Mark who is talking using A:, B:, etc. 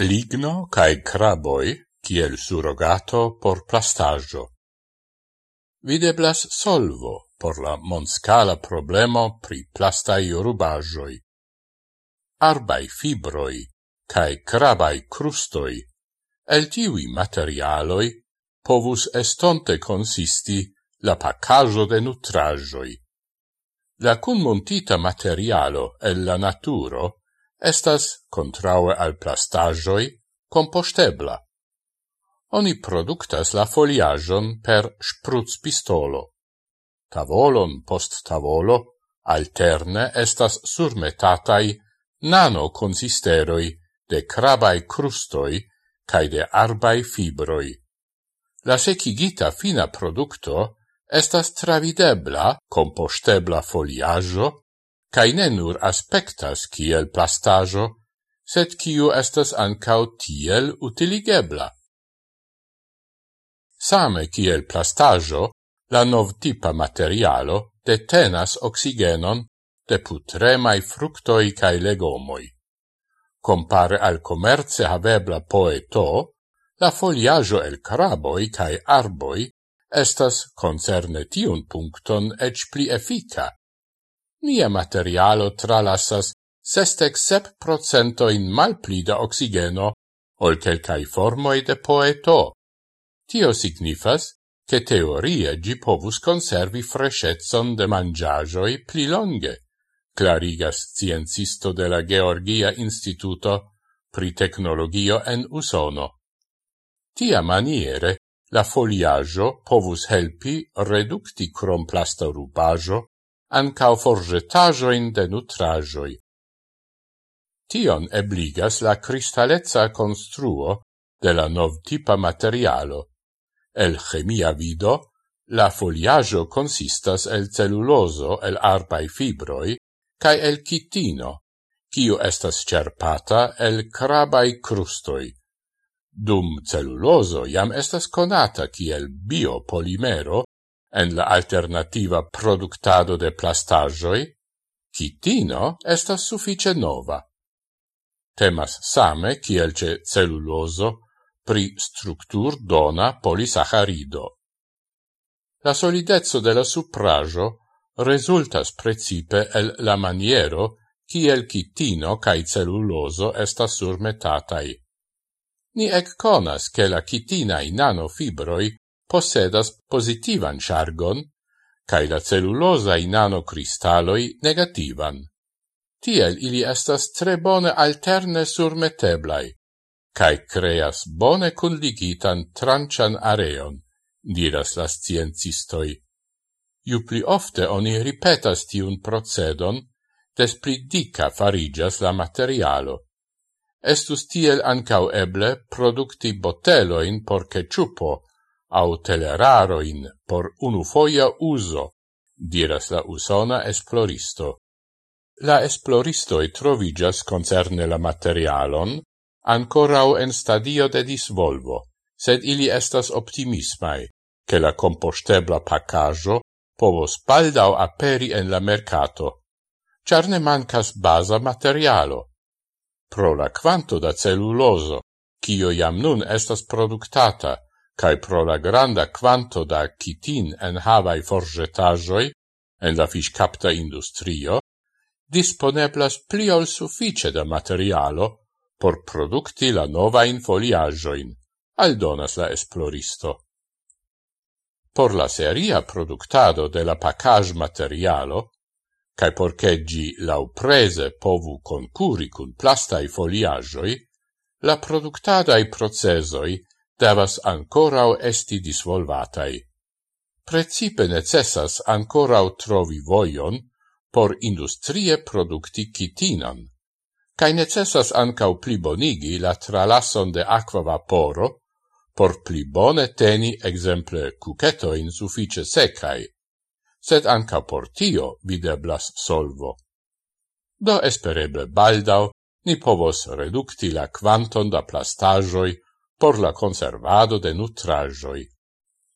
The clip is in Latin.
A: ligno cae craboi kiel surrogato por plastaggio. Videblas solvo por la monscala problemo pri plastai rubagioi. Arbai fibroi cae crabai crustoi el tivi materialoi povus estonte consisti la pacajo de nutrajoi. La cunmontita materialo el la naturo estas, contraue al plastagioi compostebla. Oni productas la foliagion per spruz pistolo. Tavolon post tavolo, alterne estas surmetatai nano consisteroi de crabai crustoi cae de arbai fibroi. La secigita fina producto estas travidebla compostebla foliajo cae ne nur aspectas kiel plastajo, sed kiu estas ancau tiel utiligebla. Same kiel plastajo, la nov tipa materialo detenas oxigenon de putremai fructoi cae legomoi. Compare al comerce havebla poeto, la foliajo el craboi cae arboi estas concerne tiun puncton ec pli effica, nia materialo tralassas sestec sep procento in malplida oxigeno ol quelcae formoi de poeto. Tio signifas che teorie gi povus conservi freshezzon de mangiagioi pli longe, clarigas ciencisto de la Georgia Instituto pri tecnologio en Usono. Tia maniere la foliaggio povus helpi reducti crom plasta ancao forgetajoin de nutrajoi. Tion ebligas la kristaleca construo de la nov tipa materialo. El chemia vido, la foliaggio consistas el celluloso el arbai fibroi cae el chitino, quiu estas cerpata el crabai crustoi. Dum celluloso jam estas conata kiel biopolimero en la alternativa productado de plastagioi, chitino estas suffice nova. Temas same, kiel ce celluloso, pri structur dona polisaccharido. La solidezzo de la suprajo resultas precipe el la maniero kiel chitino cae celluloso estas surmetatai. Ni ec conas che la chitinae in nanofibroi possedas positivan chargon, cae la cellulosae nanocristalloi negativan. Tiel ili estas tre bone alterne surmeteblai, cae creas bone conligitan trancian areon, diras la sciencistoi. Iu pli ofte oni ripetas tiun procedon, des pli dica farigas la materialo. Estus tiel ancau eble producti boteloin por ceciupo, au teleraroin por unufoia uso, diras la usona esploristo. La esploristoi trovigas concerne la materialon, ancorau en stadio de disvolvo, sed ili estas optimismai, che la compostebla paccaggio povos baldau aperi en la mercato, char ne mancas basa materialo. Pro la quanto da celluloso, cio jam nun estas productata, cae pro la granda quanto da chitin en havai forgetajoi en la fiscapta industrio, disponeblas pli ol suffice da materialo por producti la novain foliajoin, aldonas la esploristo. Por la seria productado de la paccage materialo, cae porce gi lauprese povu concuri cun plastai foliajoi, la productadai procesoi devas ancorau esti disvolvatai. Precipe necessas ancorau trovi voion por industrie producti kitinon, cae necessas ancau plibonigi la tralasson de aqua vaporo por plibone teni exemple cucetoin suffice secai, sed anca por tio videblas solvo. Do espereble baldau ni povos reducti la quanton da plastajoi por la conservado de nutrajoi.